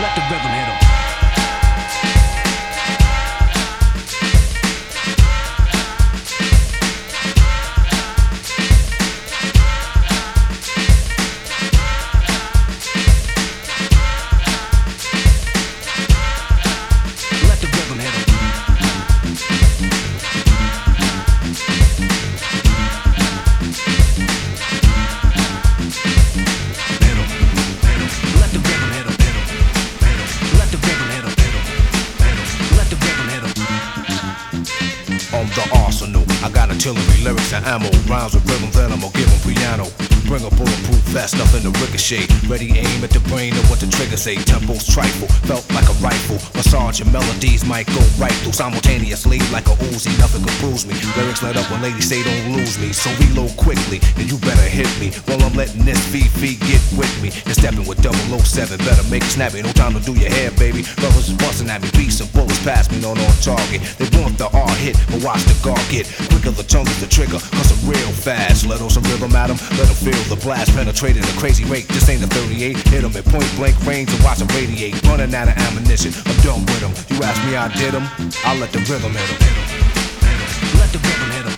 Let the rhythm I got artillery, lyrics, and ammo. Rhymes with rhythm, then I'ma give give 'em piano. Bring a bulletproof vest, nothing to ricochet. Ready aim at the brain of what the trigger say. Tempos trifle, felt like a rifle. Massage and melodies might go right through simultaneously like a Uzi. Nothing can bruise me. Lyrics let up when ladies say don't lose me. So reload quickly, and you better hit me. While I'm letting this VV get with me. You're stepping with 007, better make it snappy. No time to do your hair, baby. Brothers is busting at me, beats and bullets past me, not on target. They want the R hit, but watch the guard get quicker. The tongue is the trigger, cause I'm real fast. Let on some rhythm at 'em, let 'em feel the blast penetrating a crazy rate. This ain't a 38, Hit hit 'em at point blank range and watch watch 'em radiate. Running out of ammunition, I'm done with with 'em. You ask me, I did did 'em. I let the rhythm hit. Let the rhythm hit 'em.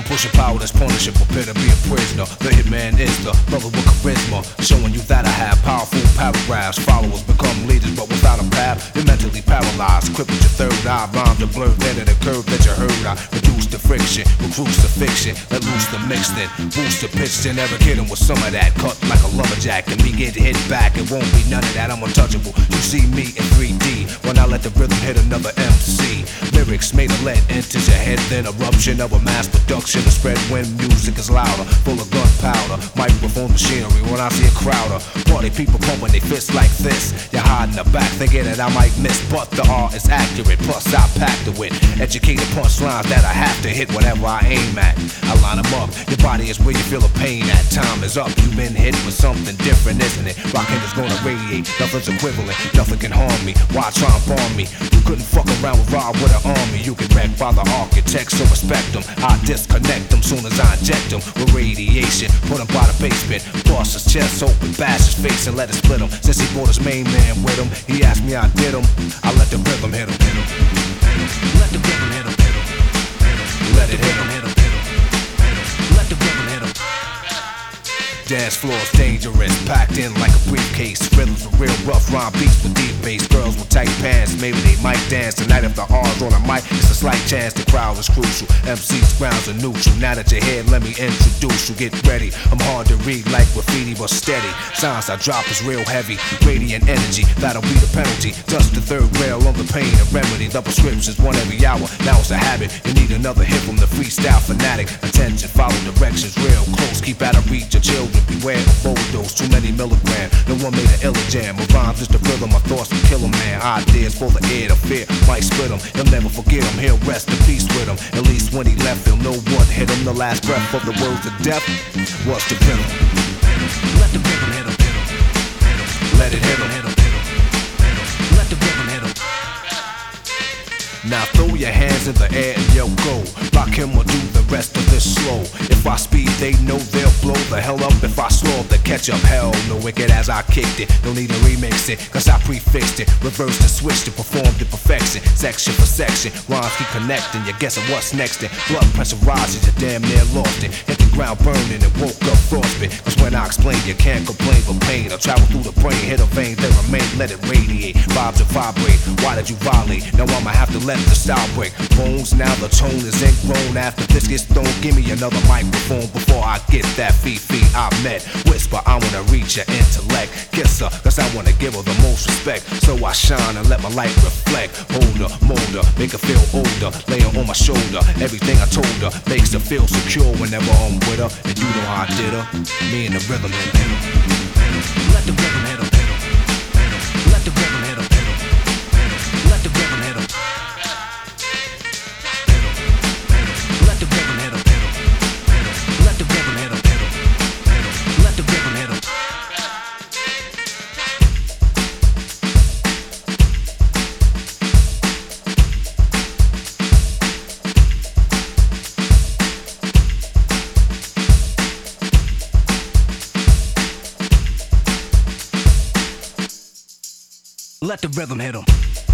I'm pushing power that's punishing, prepare to be a prisoner. The hitman is the brother with charisma, showing you that I have powerful paragraphs. Followers become leaders, but without a path, you're mentally paralyzed. Crippled your third eye, rhymes are blurred, then the curve that you heard. I reduce the friction, recruits the fiction, let loose the mixed in, boost the pitch, then never kidding with some of that. Cut like a lumberjack, and me get hit back. It won't be none of that, I'm untouchable. You see me in 3D when I let the rhythm hit another MC. Lyrics made of lead enters your head, then eruption of a mass production to spread when music is louder, full of gunpowder. Microphone machinery when I see a crowd of party people pumping their fists like this. You're hiding the back, thinking that I might miss, but the art is accurate. Plus I packed it with educated punchlines that I have to hit whatever I aim at. I line them up. Your body is where you feel the pain at. Time is up. You've been hit with something different, isn't it? Rockin' is gonna radiate. Nothing's equivalent. Nothing can harm me. Why try and bomb me? You couldn't fuck around with Rob with an army. You get wrecked by the architects, so respect them. I disconnect them soon as I inject them with radiation. Put them by the basement. Bust his chest open, bash his face, and let it split him. Since he brought his main man with him, he asked me I did him. I let the rhythm hit him. Let the Dance floor's dangerous, packed in like a briefcase. Rhythms with real rough rhyme beats with deep bass. Girls with tight pants, maybe they might dance tonight if the R's on a mic. It's a slight chance the crowd is crucial. MC's grounds are neutral. Now that you're here, let me introduce you. Get ready. I'm hard to read like graffiti, but steady. Sounds I drop is real heavy. Radiant energy, that'll be the penalty. Dust the third rail on the pain and remedy. The prescription's one every hour. Now it's a habit. You need another hit from the freestyle fanatic. Attention, follow directions real close. Keep out of reach of children. Beware of overdose. Too many milligrams. No one made an illa jam. My rhymes just the rhythm. My thoughts will kill a man. Ideas for the air to fear. Might split him. He'll never forget him. He'll rest in peace with him. At least when he left, he'll know what hit him. The last breath of the words of death was the venom. Let the rhythm hit 'em. Let it hit him. Now throw your hands in the air and yo go. Rock him or do the rest of this slow. If I speed, they know they'll blow the hell up. If I slow, they catch up. Hell, no wicked as I kicked it. No need to remix it, cause I prefixed it. Reverse the switch to perform the perfection. Section for section, rhymes keep connecting. You're guessing what's next. Blood pressure rises, you damn near lost it. Hit the ground burning and woke up frostbit. I explain, you can't complain for pain. I travel through the brain, hit a vein, then remain, let it radiate. Vibes to vibrate. Why did you violate? Now I'ma have to let the style break. Bones, now the tone is ingrown. After this gets thrown, give me another microphone before I get that fee-fee I met. Whisper, I wanna reach your intellect. Kiss her, cause I wanna give her the most respect. So I shine and let my light reflect. Hold her, mold her, make her feel older. Lay her on my shoulder. Everything I told her makes her feel secure whenever I'm with her. And you know how I did her. Me and the rhythm her. Let the rhythm hit let the rhythm hit them.